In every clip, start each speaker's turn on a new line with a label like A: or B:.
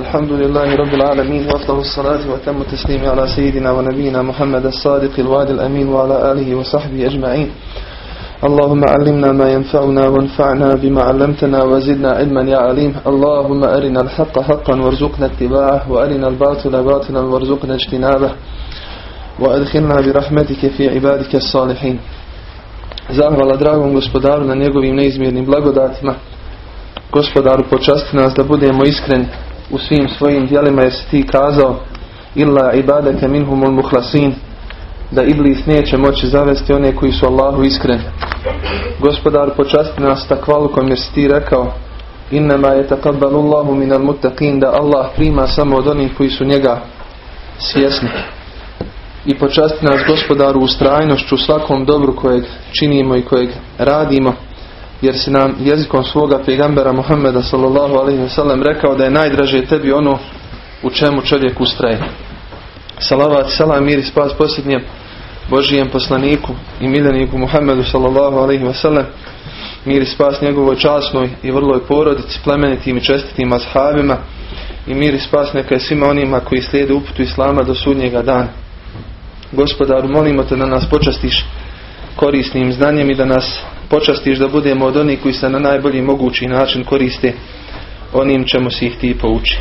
A: الحمد لله رب العالمين وأفضل الصلاة وتم التسليم على سيدنا ونبينا محمد الصادق الوعد الأمين وعلى آله وصحبه أجمعين. اللهم علمنا ما ينفعنا وانفعنا بما علمتنا وزدنا علما يا عليم. اللهم أرنا الحق حقا وارزقنا اتباعه وأرنا الباطل باطلا وارزقنا اجتنابه. وأدخلنا برحمتك في عبادك الصالحين. Zahvala dragom gospodaru na njegovim neizmjernim blagodatima. Gospodaru počasti nas da budemo iskreni. U svim svojim djelima jer si ti kazao illa ibadake minhumul muhlasin da Iblis neće moći zavesti one koji su Allahu iskreni. Gospodar počasti nas takvalukom jer si ti rekao innama je takabbalullahu minal muttaqin da Allah prima samo od onih koji su njega svjesni. I počasti nas gospodaru ustrajnošću svakom dobru kojeg činimo i kojeg radimo jer si nam jezikom svoga pegambera Muhammeda sallallahu alaihi wasallam rekao da je najdraže tebi ono u čemu čovjek ustraje. Salavat, salam, mir i spas posljednjem Božijem poslaniku i miljeniku Muhammedu sallallahu alaihi wasallam mir i spas njegovoj časnoj i vrloj porodici, plemenitim i čestitim ashabima i mir i spas neka je svima onima koji slijede uputu Islama do sudnjega dana. Gospodaru, molimo te da nas počastiš korisnim znanjem i da nas počastiš da budemo od onih koji se na najbolji mogući način koriste onim čemu si ih ti pouči.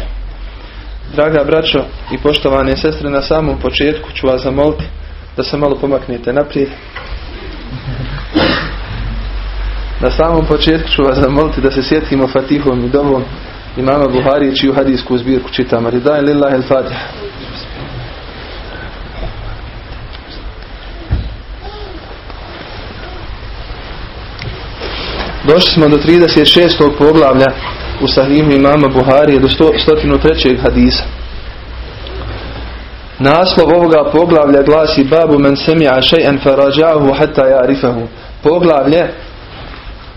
A: Draga braćo i poštovane sestre, na samom početku ću vas zamoliti da se malo pomaknete naprijed. Na samom početku ću vas zamoliti da se sjetimo Fatihom i dovom imama Buhari čiju hadijsku zbirku čitamo. Ridaj lillahi al-Fatiha. Došli smo do 36. poglavlja u sahihu imama Buharije do 103. hadisa. Naslov ovoga poglavlja glasi Babu men semi'a še'en farađahu hatta ja'rifahu. Poglavlje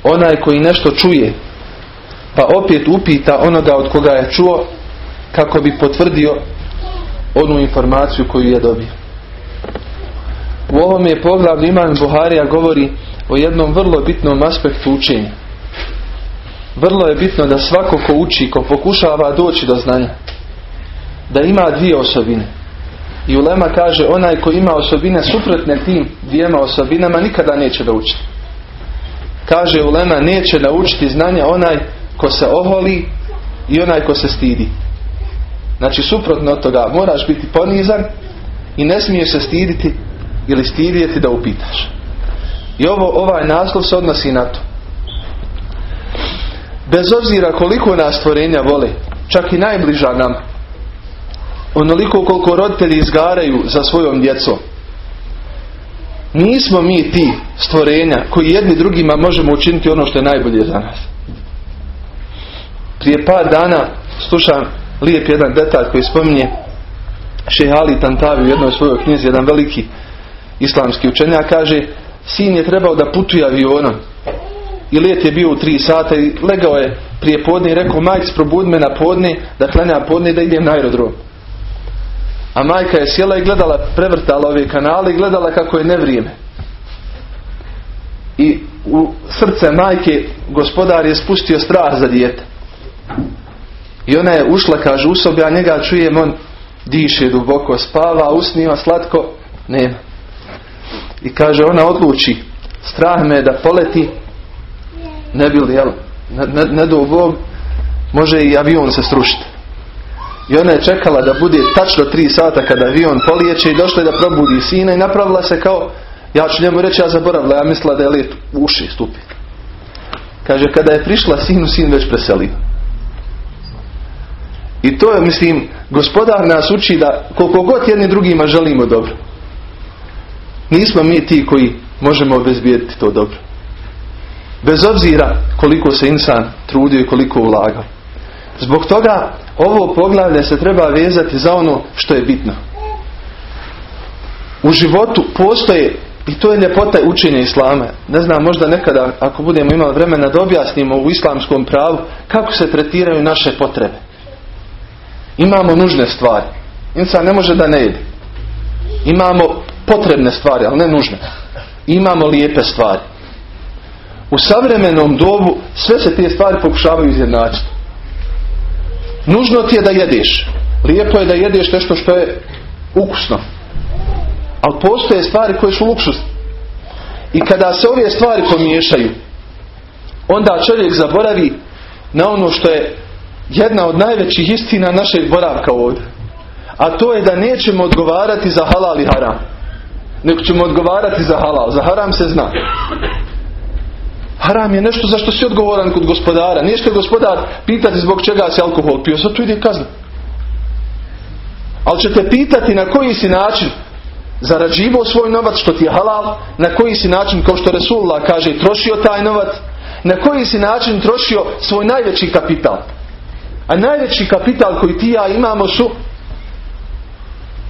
A: onaj koji nešto čuje pa opet upita onoga od koga je čuo kako bi potvrdio onu informaciju koju je dobio. U ovom je poglavlju imam Buharija govori o jednom vrlo bitnom aspektu učenja. Vrlo je bitno da svako ko uči, ko pokušava doći do znanja, da ima dvije osobine. I Ulema kaže, onaj ko ima osobine suprotne tim dvijema osobinama, nikada neće da uči. Kaže Ulema, neće naučiti znanje onaj ko se oholi i onaj ko se stidi. Znači, suprotno od toga, moraš biti ponizan i ne smiješ se stiditi ili stidjeti da upitaš. I ovo, ovaj naslov se odnosi na to. Bez obzira koliko nas stvorenja vole, čak i najbliža nam, onoliko koliko roditelji izgaraju za svojom djecom, nismo mi ti stvorenja koji jedni drugima možemo učiniti ono što je najbolje za nas. Prije par dana slušam lijep jedan detalj koji spominje Šehali Tantavi u jednoj svojoj knjizi, jedan veliki islamski učenjak kaže sin je trebao da putuje avionom i let je bio u tri sata i legao je prije podne i rekao majci probudi me na podne da klanjam podne da idem na aerodrom. A majka je sjela i gledala prevrtala ove kanale i gledala kako je nevrijeme. I u srce majke gospodar je spustio strah za dijete. I ona je ušla kaže u sobi a njega čujem on diše duboko spava usniva slatko nema i kaže ona odluči. Strah me da poleti. Ne bi li jel? Ne, ne, ne do Bog može i avion se srušiti. I ona je čekala da bude tačno tri sata kada avion polijeće i došla je da probudi sina i napravila se kao ja ću njemu reći ja zaboravila ja mislila da je let uši stupi. Kaže kada je prišla sinu sin već preselio. I to je mislim gospodar nas uči da koliko god jedni drugima želimo dobro Nismo mi ti koji možemo obezbijediti to dobro. Bez obzira koliko se insan trudio i koliko ulagao. Zbog toga ovo poglavlje se treba vezati za ono što je bitno. U životu postoje i to je ljepota učenja Islama. Ne znam, možda nekada ako budemo imali vremena da objasnimo u islamskom pravu kako se tretiraju naše potrebe. Imamo nužne stvari. Insan ne može da ne jede. Imamo potrebne stvari, ali ne nužne. Imamo lijepe stvari. U savremenom dobu sve se te stvari pokušavaju izjednačiti. nužno ti je da jedeš. Lijepo je da jedeš nešto što je ukusno. Ali postoje stvari koje su luksus. I kada se ove stvari pomiješaju, onda čovjek zaboravi na ono što je jedna od najvećih istina našeg boravka ovdje. A to je da nećemo odgovarati za halal i haram. Nego ćemo odgovarati za halal. Za haram se zna. Haram je nešto za što si odgovoran kod gospodara. Nije što gospodar pitati zbog čega si alkohol pio. Zato ide kazna. Ali ćete pitati na koji si način zarađivao svoj novac što ti je halal, na koji si način, kao što Resulullah kaže, trošio taj novac, na koji si način trošio svoj najveći kapital. A najveći kapital koji ti ja imamo su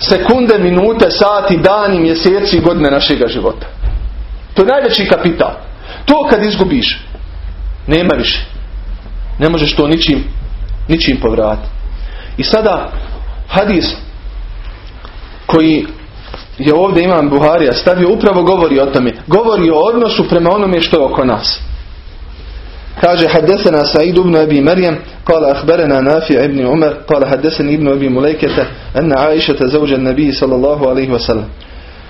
A: sekunde, minute, sati, dani, mjeseci i godine našega života. To je najveći kapital. To kad izgubiš, nema više. Ne možeš to ničim, ničim povratiti. I sada hadis koji je ovdje imam Buharija stavio upravo govori o tome. Govori o odnosu prema onome što je oko nas. Kaže حدثنا سعيد بن أبي مريم قال أخبرنا نافع ابن عمر قال حدثني ابن أبي مليكة أن عائشة زوج النبي صلى الله عليه وسلم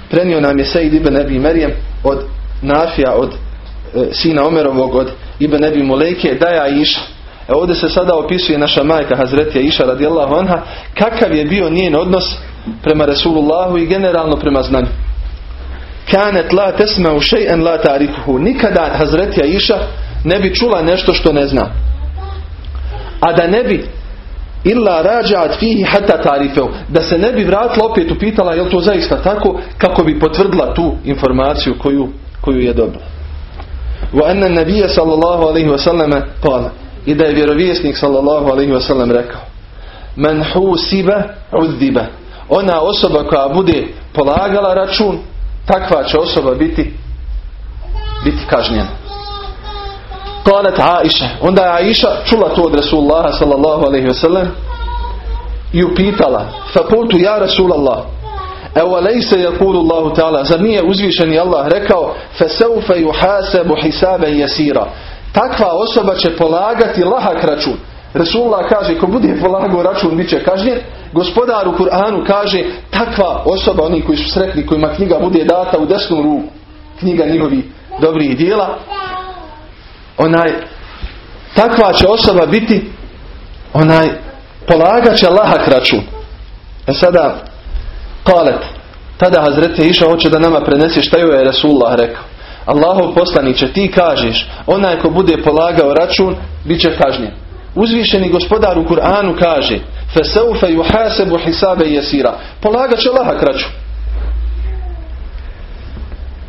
A: prenio nam je Said ibn Abi Marijem od Nafija, od e, sina Omerovog, od ibn Abi Mulejke, da je Aisha. E ovdje se sada opisuje naša majka Hazretija Iša radijallahu anha, kakav je bio njen odnos prema Resulullahu i generalno prema znanju. Kanet la tesma'u še'en la ta'rifuhu. Nikada Hazretija Iša ne bi čula nešto što ne zna. A da ne bi illa rađat fihi hata tarifeu. Da se ne bi vratila opet upitala je li to zaista tako kako bi potvrdila tu informaciju koju, koju je dobila. Wa anna nabija sallallahu alaihi wa sallam kala. I da je vjerovjesnik sallallahu alaihi wa sallam rekao. Man husiba udhiba. Ona osoba koja bude polagala račun, takva će osoba biti biti kažnjena. Kalet Aisha. Onda je Aisha čula to od Rasulullaha sallallahu alaihi wa sallam i upitala. Fakultu ja Rasulallah. Evo lejse jakulu Allahu ta'ala. Zar nije uzvišeni Allah rekao Feseufe juhasebu hisaben jesira. Takva osoba će polagati lahak račun. Rasulullah kaže ko bude polagao račun bit će kažnjen. Gospodar u Kur'anu kaže takva osoba, oni koji su sretni, kojima knjiga bude data u desnu ruku. Knjiga njihovi dobrih dijela onaj takva će osoba biti onaj polagat će lahak račun. E sada kalet tada Hazreti Iša hoće da nama prenese šta joj je Resulullah rekao. Allahov poslaniće ti kažeš onaj ko bude polagao račun bit će kažnjen. Uzvišeni gospodar u Kur'anu kaže Feseufe juhasebu hisabe jesira. Polagat će lahak račun.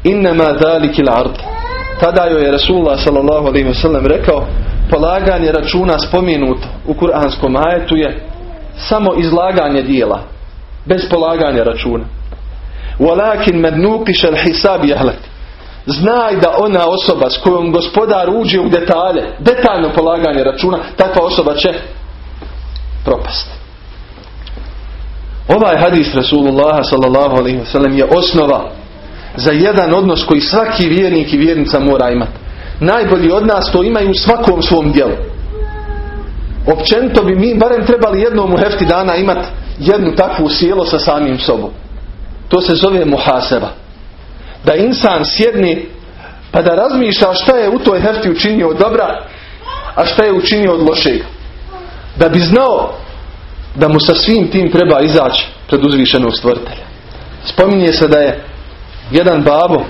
A: Innema dalikil ard tada joj je Rasulullah sallallahu alaihi rekao polaganje računa spomenuto u kuranskom ajetu je samo izlaganje dijela bez polaganja računa. Walakin med nuqish al hisab znaj da ona osoba s kojom gospodar uđe u detalje detaljno polaganje računa takva osoba će propast. Ovaj hadis Rasulullah sallallahu alaihi je osnova za jedan odnos koji svaki vjernik i vjernica mora imati. Najbolji od nas to imaju u svakom svom dijelu. Općenito bi mi barem trebali jednom u hefti dana imati jednu takvu sjelo sa samim sobom. To se zove muhaseba. Da insan sjedni pa da razmišlja šta je u toj hefti učinio od dobra, a šta je učinio od lošeg. Da bi znao da mu sa svim tim treba izaći pred uzvišenog stvrtelja. Spominje se da je jedan babo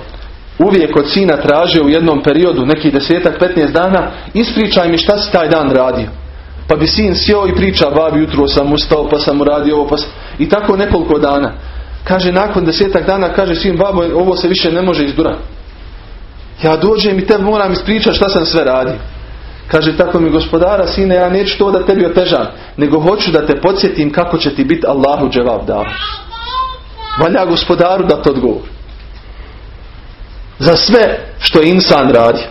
A: uvijek od sina tražio u jednom periodu, neki desetak, 15 dana, ispričaj mi šta si taj dan radio. Pa bi sin sjeo i priča, babi jutro sam ustao, pa sam uradio ovo, pa sam... i tako nekoliko dana. Kaže, nakon desetak dana, kaže sin, babo, ovo se više ne može izdurati. Ja dođem i te moram ispričati šta sam sve radio. Kaže, tako mi gospodara, sine, ja neću to da tebi otežam, nego hoću da te podsjetim kako će ti biti Allahu dževab dao. Valja gospodaru da to odgovori za sve što insan radi.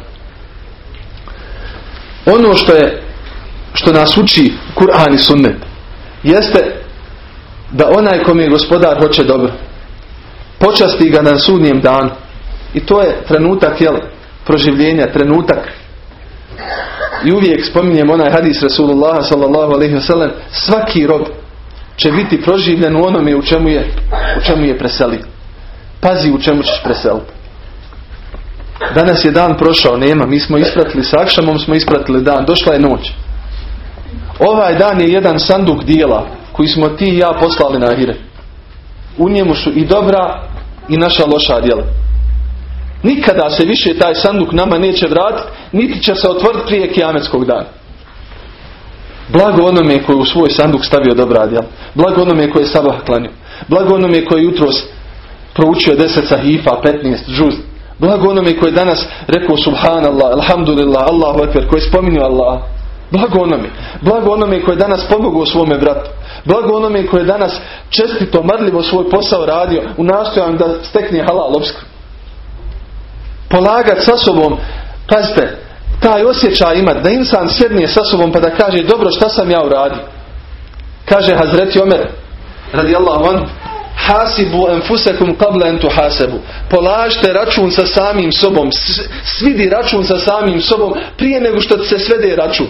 A: Ono što je što nas uči Kur'an i Sunnet jeste da onaj kom je gospodar hoće dobro počasti ga na sudnjem danu i to je trenutak jel, proživljenja, trenutak I uvijek spominjem onaj hadis Rasulullah sallallahu alaihi wasallam svaki rob će biti proživljen u onome u čemu je, u čemu je preselio. Pazi u čemu ćeš preseliti. Danas je dan prošao, nema. Mi smo ispratili s akšamom, smo ispratili dan. Došla je noć. Ovaj dan je jedan sanduk dijela koji smo ti i ja poslali na Ahire. U njemu su i dobra i naša loša djela. Nikada se više taj sanduk nama neće vratiti, niti će se otvoriti prije kijametskog dana. Blago onome koji u svoj sanduk stavio dobra djela. Blago onome koji je sabah klanio. Blago onome koji je jutros proučio deset sahifa, 15 džuz. Blago onome koji je danas rekao subhanallah, alhamdulillah, Allahu ekber, koji je spominio Allah. Blago onome. Blago onome koji je danas pomogao svome vratu. Blago onome koji je danas čestito, marljivo svoj posao radio u nastojanju da stekne halal obskrbu. Polagat sa sobom, pazite, taj osjećaj ima da insan sjedne sa sobom pa da kaže dobro šta sam ja uradio. Kaže Hazreti Omer radijallahu anhu Hasibu enfusekum qabla en tuhasebu. Polažite račun sa samim sobom. Svidi račun sa samim sobom prije nego što se svede račun.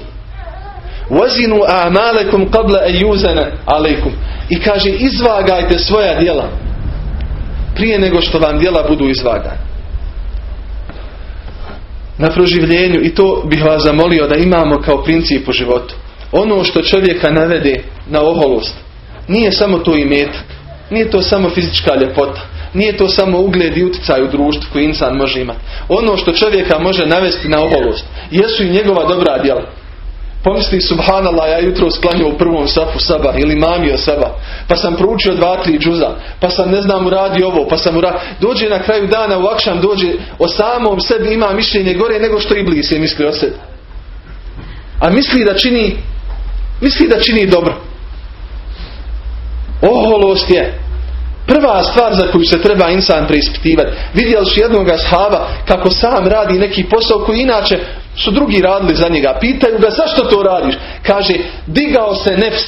A: Wazinu a'malekum qabla an yuzana alaykum. I kaže izvagajte svoja djela prije nego što vam djela budu izvagana. Na proživljenju i to bih vas zamolio da imamo kao princip u životu. Ono što čovjeka navede na oholost nije samo to imetak nije to samo fizička ljepota. Nije to samo ugled i utjecaj u društvu koji insan može imati. Ono što čovjeka može navesti na oholost jesu i njegova dobra djela. Pomisli subhanallah, ja jutro sklanio u prvom safu saba ili mamio saba, pa sam proučio dva, tri džuza, pa sam ne znam uradio ovo, pa sam uradio... Dođe na kraju dana u akšam, dođe o samom sebi ima mišljenje gore nego što i je misli o sebi. A misli da čini, misli da čini dobro. Oholost je prva stvar za koju se treba insan preispitivati. Vidjeli su jednog ashaba kako sam radi neki posao koji inače su drugi radili za njega. Pitaju ga zašto to radiš? Kaže digao se nefs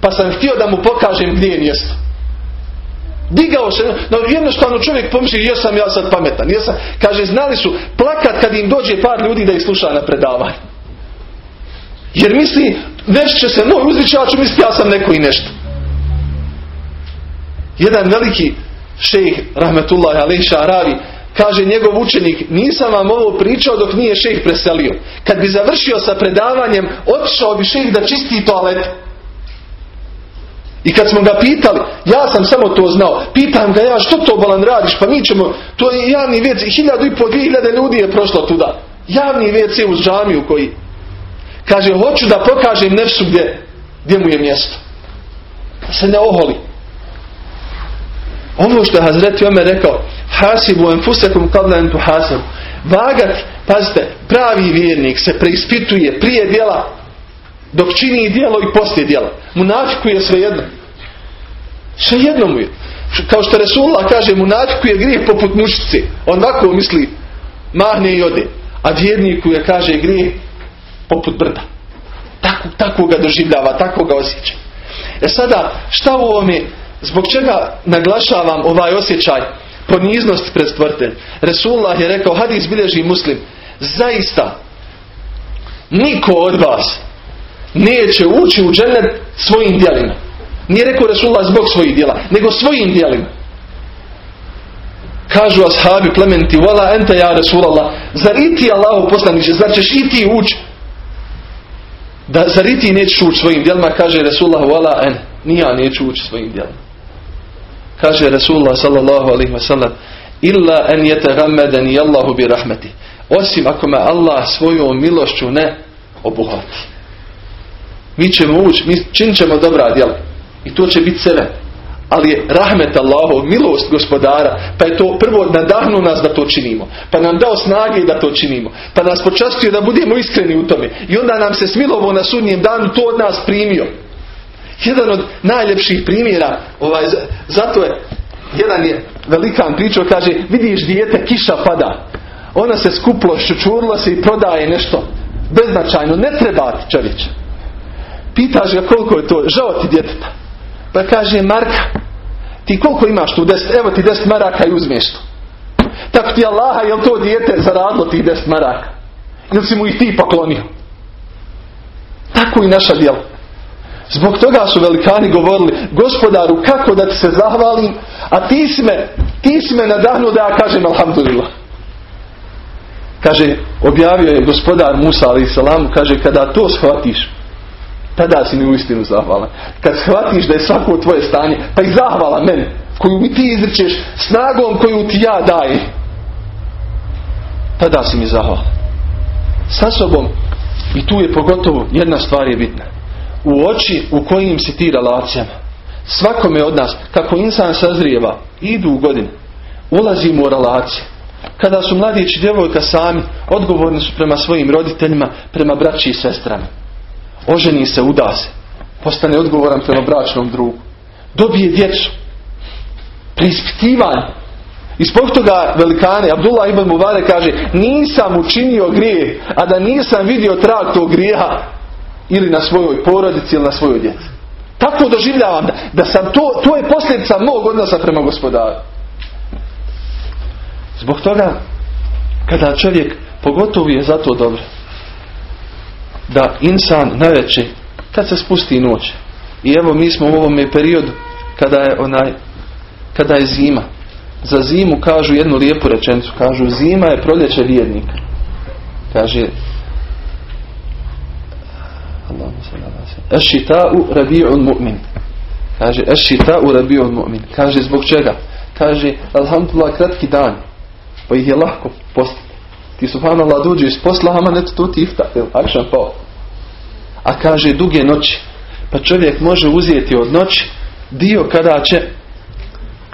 A: pa sam htio da mu pokažem gdje je mjesto. Digao se, no jednostavno čovjek pomisli jesam ja sad pametan. Jesam. Kaže znali su plakat kad im dođe par ljudi da ih sluša na predavanju. Jer misli, već će se moj uzvić, ja ću misli ja sam neko i nešto. Jedan veliki šejh, rahmetullahi alaih šaravi, kaže njegov učenik, nisam vam ovo pričao dok nije šejh preselio. Kad bi završio sa predavanjem, otišao bi šejh da čisti toalet. I kad smo ga pitali, ja sam samo to znao, pitam ga ja što to bolan radiš, pa mi ćemo, to je javni WC, hiljadu i po, dvije hiljade ljudi je prošlo tuda. Javni WC uz džamiju koji, kaže, hoću da pokažem nefsu gdje, gdje mu je mjesto. Da se ne oholi. Ovo što je Hazreti Omer rekao, hasibu enfusekum qabla en tuhasabu. Vagat, pazite, pravi vjernik se preispituje prije djela dok čini djelo i poslije djela. Munafiku je svejedno. Svejedno mu je. Kao što Resulullah kaže, munafiku je grijeh poput mušice. On ovako misli, mahne i ode. A vjerniku je, kaže, grijeh poput brda. Tako, tako ga doživljava, tako ga osjeća. E sada, šta u ovome Zbog čega naglašavam ovaj osjećaj poniznost pred stvrtelj? Resulullah je rekao, hadis bilježi muslim, zaista niko od vas neće ući u džennet svojim djelima. Nije rekao Resulullah zbog svojih djela, nego svojim djelima. Kažu ashabi plementi, vola enta ja Resulullah, zar i ti Allahu poslaniče, zar ćeš i ti ući? Da, zar i ti nećeš ući svojim djelima, kaže Resulullah, vola en, nija neću ući svojim djelima kaže Rasulullah sallallahu alaihi wa sallam illa en i Allahu bi rahmeti osim ako me Allah svojom milošću ne obuhvati. Mi ćemo ući mi čin ćemo dobra djela. I to će biti sebe ali je rahmet Allahov, milost gospodara, pa je to prvo nadahnu nas da to činimo, pa nam dao snage da to činimo, pa nas počastio da budemo iskreni u tome. I onda nam se smilovo na sudnjem danu to od nas primio. Jedan od najljepših primjera, ovaj, zato je, jedan je velikan pričao, kaže, vidiš dijete, kiša pada. Ona se skuplo, šučurla se i prodaje nešto beznačajno, ne treba ti čovječ. Pitaš ga koliko je to, žao ti djeteta. Pa kaže, Marka, ti koliko imaš tu deset, evo ti deset maraka i uzmeš to. Tako ti Allaha, jel to dijete zaradilo ti deset maraka? Ili si mu ih ti poklonio? Tako i naša djela. Zbog toga su velikani govorili, gospodaru, kako da ti se zahvalim, a ti si me, ti si me nadahnuo da ja kažem alhamdulillah. Kaže, objavio je gospodar Musa ali salamu, kaže, kada to shvatiš, tada si mi uistinu zahvalan. Kad shvatiš da je svako tvoje stanje, pa i zahvala meni, koju mi ti izričeš, snagom koju ti ja dajem, tada si mi zahvalan. Sa sobom, i tu je pogotovo jedna stvar je bitna. U oči u kojim si ti relacijama. Svakome od nas, kako insan sazrijeva, idu u godine, ulazimo u relacije. Kada su mladić i djevojka sami, odgovorni su prema svojim roditeljima, prema braći i sestrama. Oženi se, uda se. Postane odgovoran prema bračnom drugu. Dobije djecu. Preispitivanje. I zbog toga velikane, Abdullah ibn Mubare kaže, nisam učinio grije, a da nisam vidio trag tog grijeha ili na svojoj porodici ili na svojoj djeci. Tako doživljavam da, da sam to, to je posljedica mog odnosa prema gospodaru. Zbog toga, kada čovjek, pogotovo je zato dobro, da insan najveće, kad se spusti noć, i evo mi smo u ovome periodu, kada je onaj, kada je zima, za zimu kažu jednu lijepu rečenicu, kažu zima je proljeće vjernika. Kaže Ešita'u rabi'un mu'min. Kaže Ešita'u rabi'un mu'min. Kaže zbog čega? Kaže Alhamdulillah kratki dan. Pa ih je lahko postati. Ti subhanallah dođe iz posla, ama neto to ti ifta. Akšan pa. A kaže duge noći. Pa čovjek može uzeti od noći dio kada će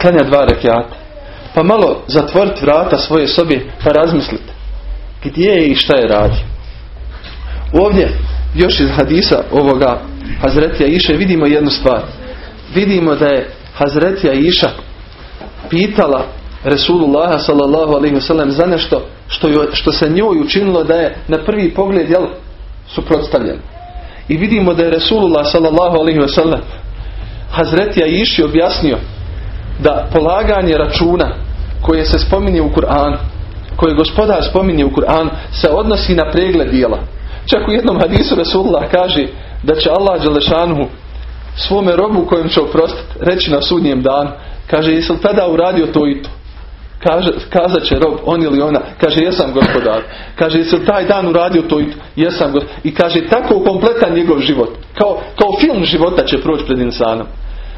A: klanja dva rekiata pa malo zatvoriti vrata svoje sobe pa razmislite gdje je i šta je radi. Ovdje još iz hadisa ovoga Hazretija Iša vidimo jednu stvar. Vidimo da je Hazretija Iša pitala Resulullah sallallahu alaihi wasallam za nešto što, što se njoj učinilo da je na prvi pogled jel, suprotstavljeno. I vidimo da je Resulullah sallallahu alaihi wasallam Hazretija Iši objasnio da polaganje računa koje se spominje u Kur'anu, koje gospodar spominje u Kur'anu, se odnosi na pregled dijela. Čak u jednom hadisu Resulullah kaže da će Allah Đelešanu svome robu kojem će oprostiti reći na sudnjem danu, kaže jesi li tada uradio to i to? Kaže, kazat će rob, on ili ona, kaže jesam gospodar. Kaže jesi li taj dan uradio to i to? Jesam gospodar. I kaže tako kompletan njegov život. Kao, kao film života će proći pred insanom.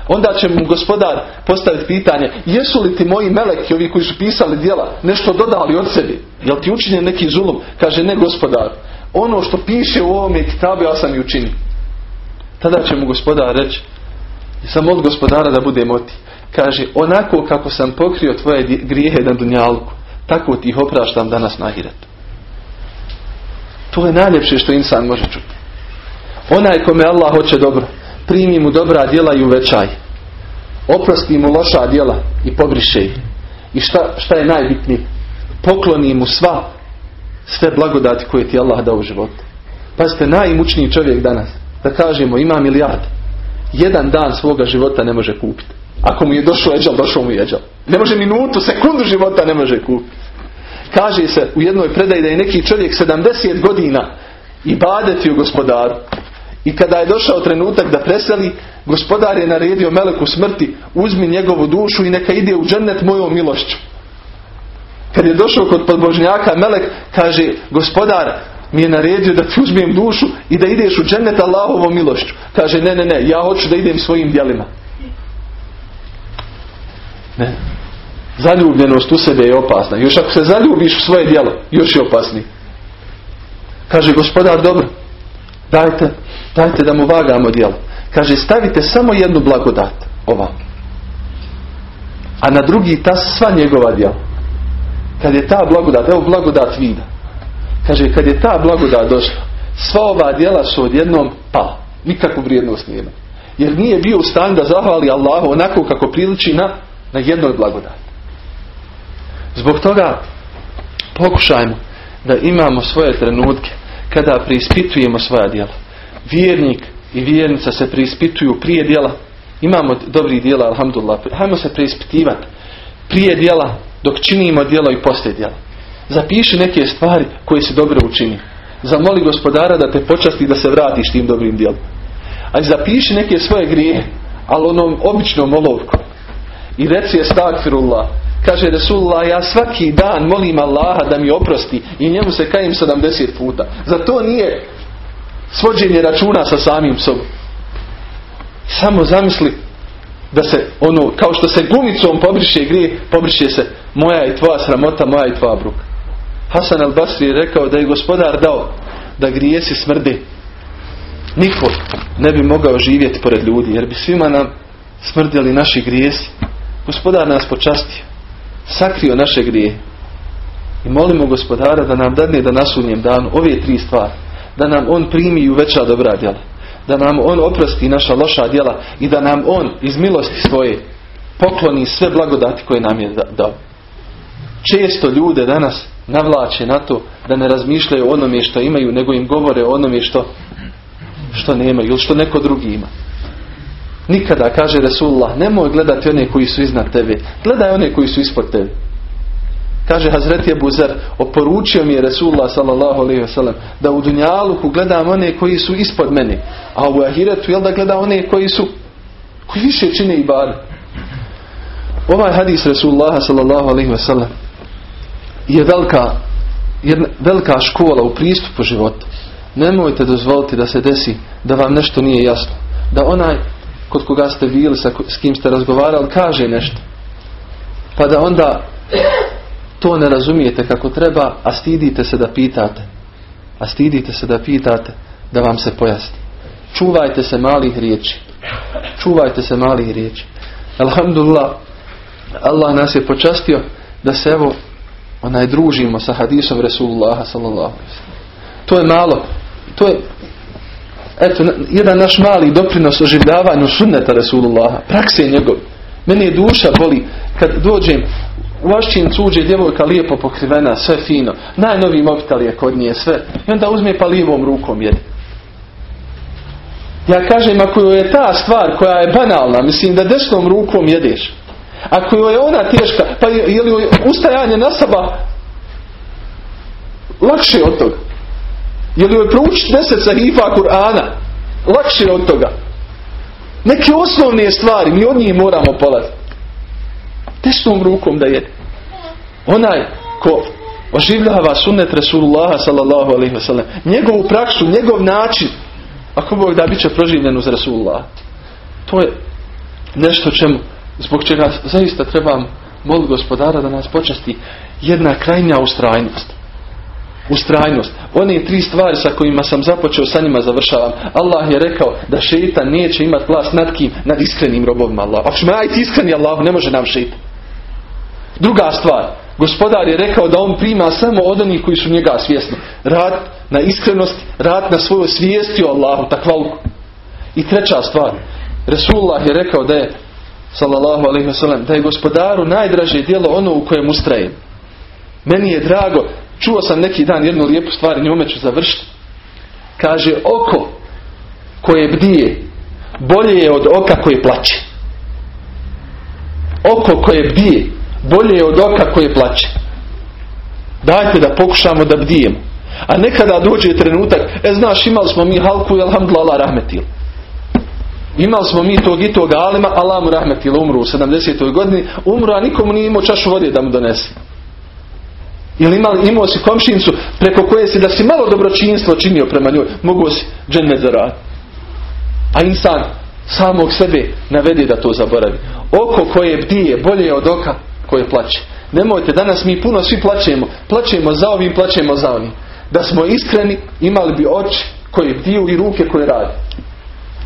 A: Onda će mu gospodar postaviti pitanje, jesu li ti moji meleki, ovi koji su pisali djela, nešto dodali od sebi? Jel ti učinjen neki zulum? Kaže, ne gospodar. Ono što piše u ovome kitabu, ja sam i učinio. Tada će mu gospodar reći, sam od gospodara da bude moti. Kaže, onako kako sam pokrio tvoje grijehe na dunjalku, tako ti ih opraštam danas na hiretu. To je najljepše što insan može čuti. Onaj kome Allah hoće dobro, primi mu dobra djela i uvećaj. Oprosti mu loša djela i pobriše ih. I šta, šta je najbitnije? Pokloni mu sva sve blagodati koje ti Allah dao u životu. Pazite, najimućniji čovjek danas, da kažemo ima milijard, jedan dan svoga života ne može kupiti. Ako mu je došao eđal, došao mu je. Ne može minutu, sekundu života ne može kupiti. Kaže se u jednoj predaji da je neki čovjek 70 godina i badeti u gospodaru. I kada je došao trenutak da preseli, gospodar je naredio meleku smrti, uzmi njegovu dušu i neka ide u džennet mojom milošću. Kad je došao kod podbožnjaka, melek kaže, gospodar mi je naredio da ti uzmijem dušu i da ideš u džennet Allahovom milošću. Kaže, ne, ne, ne, ja hoću da idem svojim djelima. Ne. Zaljubljenost u sebe je opasna. Još ako se zaljubiš u svoje djelo, još je opasniji. Kaže, gospodar, dobro, dajte Dajte da mu vagamo djelo. Kaže, stavite samo jednu blagodat. Ova. A na drugi ta sva njegova djela. Kad je ta blagodat, evo blagodat vida. Kaže, kad je ta blagodat došla, sva ova djela su odjednom pa. Nikakvu vrijednost nema. Jer nije bio u stanju da zahvali Allahu onako kako priliči na, na jednoj blagodati. Zbog toga pokušajmo da imamo svoje trenutke kada preispitujemo svoja djela vjernik i vjernica se preispituju prije djela. Imamo dobrih djela, alhamdulillah. Hajmo se preispitivati prije djela, dok činimo djelo i poslije djela. Zapiši neke stvari koje si dobro učinio. Zamoli gospodara da te počasti da se vratiš tim dobrim djelom. A zapiši neke svoje grije, ali onom običnom olovkom. I reci je stakfirullah. Kaže Resulullah, ja svaki dan molim Allaha da mi oprosti i njemu se kajem 70 puta. Za to nije svođenje računa sa samim sobom. Samo zamisli da se ono, kao što se gumicom pobriše grije, pobriše se moja i tvoja sramota, moja i tvoja bruka. Hasan al-Basri je rekao da je gospodar dao da grijesi smrde. Niko ne bi mogao živjeti pored ljudi, jer bi svima nam smrdjeli naši grijesi. Gospodar nas počastio, sakrio naše grije. I molimo gospodara da nam dadne da nasunjem danu ove tri stvari. Da nam on primi i uveća dobra djela. Da nam on oprosti naša loša djela i da nam on iz milosti svoje pokloni sve blagodati koje nam je dao. Često ljude danas navlače na to da ne razmišljaju o onome što imaju, nego im govore o onome što, što nemaju ili što neko drugi ima. Nikada, kaže Resulullah, nemoj gledati one koji su iznad tebe. Gledaj one koji su ispod tebe. Kaže Hazreti Abu Zer, oporučio mi je Resulullah sallallahu alaihi wasallam da u Dunjaluku gledam one koji su ispod mene. A u Ahiretu jel da gleda one koji su koji više čine i bar. Ovaj hadis Resulullah sallallahu alaihi wasallam je velika, jedna, velika škola u pristupu životu. Nemojte dozvoliti da se desi da vam nešto nije jasno. Da onaj kod koga ste bili, s kim ste razgovarali, kaže nešto. Pa da onda to ne razumijete kako treba, a stidite se da pitate. A stidite se da pitate da vam se pojasni. Čuvajte se malih riječi. Čuvajte se malih riječi. Alhamdulillah, Allah nas je počastio da se evo onaj družimo sa hadisom Resulullaha sallallahu To je malo. To je eto, jedan naš mali doprinos oživljavanju sunneta Resulullaha. Prakse njegov. Meni je duša boli kad dođem u vašćin cuđe djevojka lijepo pokrivena, sve fino. Najnoviji mobitel je kod nje, sve. I onda uzme pa lijevom rukom jedi. Ja kažem, ako je ta stvar koja je banalna, mislim da desnom rukom jedeš. Ako je ona teška, pa je, li ustajanje na saba lakše od toga? Je li joj proučiti deset sahifa Kur'ana lakše od toga? Neke osnovne stvari, mi od njih moramo polaziti. Desnom rukom da jede. Onaj ko oživljava sunnet Rasulullaha sallallahu alaihi wasallam, njegovu praksu, njegov način, ako Bog da bit će proživljen uz Rasulullah. To je nešto čemu, zbog čega zaista trebam moliti gospodara da nas počasti jedna krajnja ustrajnost. Ustrajnost. One tri stvari sa kojima sam započeo, sa njima završavam. Allah je rekao da šeitan neće imati vlast nad kim? Nad iskrenim robovima Allah. Ako ćemo iskreni Allah, ne može nam šeitan. Druga stvar. Gospodar je rekao da on prima samo od onih koji su njega svjesni. Rad na iskrenosti, rad na svoju svijesti o Allahu, takvalku. I treća stvar. Resulullah je rekao da je sallallahu alaihi wasallam, da je gospodaru najdraže djelo ono u kojem ustrajem. Meni je drago, čuo sam neki dan jednu lijepu stvar, njome ću završiti. Kaže, oko koje bdije, bolje je od oka koje plaće. Oko koje bdije, bolje je od oka koje plaće. Dajte da pokušamo da bdijemo. A nekada dođe trenutak, e znaš imali smo mi halku i alhamdulillah rahmetil. Imali smo mi tog i tog alima, Allah mu rahmetil umru u 70. godini, umru a nikomu nije imao čašu vode da mu donese. Ili imali, imao si komšincu preko koje si da si malo dobročinstvo činio prema njoj, mogu si džennet zaraditi. A insan samog sebe navede da to zaboravi. Oko koje bdije bolje je od oka koje plaće. Nemojte, danas mi puno svi plaćemo. Plaćemo za ovim, plaćemo za ovim. Da smo iskreni, imali bi oči koje bdiju i ruke koje radi.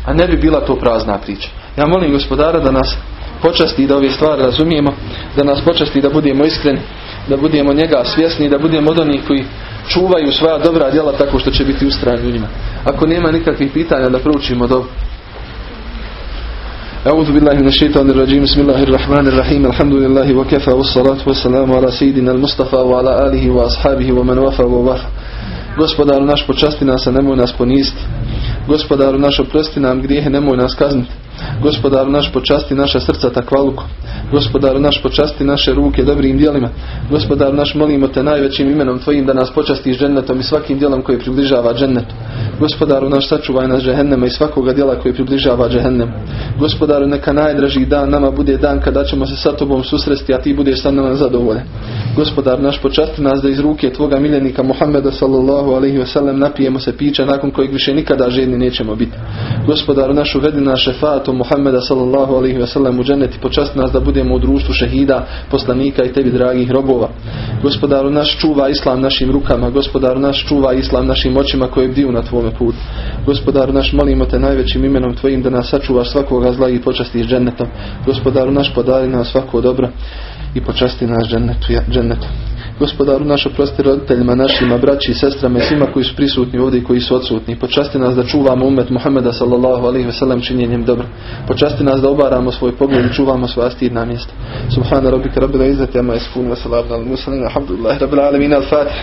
A: A ne bi bila to prazna priča. Ja molim gospodara da nas počasti da ove stvari razumijemo, da nas počasti da budemo iskreni, da budemo njega svjesni, da budemo od onih koji čuvaju svoja dobra djela tako što će biti ustrajni u njima. Ako nema nikakvih pitanja da proučimo do أعوذ بالله من الشيطان الرجيم بسم الله الرحمن الرحيم الحمد لله وكفى والصلاة والسلام على سيدنا المصطفى وعلى آله وأصحابه ومن وفى ووفى Gospodaru naš počasti nas, a nemoj nas poniziti. Gospodaru naš oprosti nam grijehe, nemoj nas kazniti. Gospodaru naš počasti naša srca takvaluku. Gospodaru naš počasti naše ruke dobrim djelima. Gospodaru naš molimo te najvećim imenom Tvojim da nas počastiš džennetom i svakim djelom koji približava džennetu. Gospodaru naš sačuvaj nas džehennema i svakoga djela koji približava džehennem. Gospodaru neka najdraži dan nama bude dan kada ćemo se sa Tobom susresti, a Ti budeš sa nama zadovoljan. Gospodar naš počasti nas da iz ruke Tvoga miljenika Muhammeda sallallahu alaihi sellem napijemo se pića nakon kojeg više nikada žedni nećemo biti. Gospodaru naš uvedi nas šefatom Muhammeda sallallahu alaihi sellem u džennet počasti nas da budemo u društvu šehida, poslanika i tebi dragih robova. Gospodaru naš čuva islam našim rukama, gospodaru naš čuva islam našim očima koje bdiju na tvome putu. Gospodaru naš molimo te najvećim imenom tvojim da nas sačuvaš svakoga zla i počastiš džennetom. Gospodaru naš podari nam svako dobro i počasti nas džennetu, džennetom. Gospodaru naš oprosti roditeljima našima, braći i sestrama i svima koji su prisutni ovdje i koji su odsutni. Počasti nas da čuvamo umet Muhammeda sallallahu alaihi ve sellem činjenjem dobro. Počasti nas da obaramo svoj pogled i čuvamo svoja stidna mjesta. Subhana rabbika rabbil izzati amma yasifun wa salamun al mursalin. Alhamdulillah rabbil alamin. Al-Fatiha.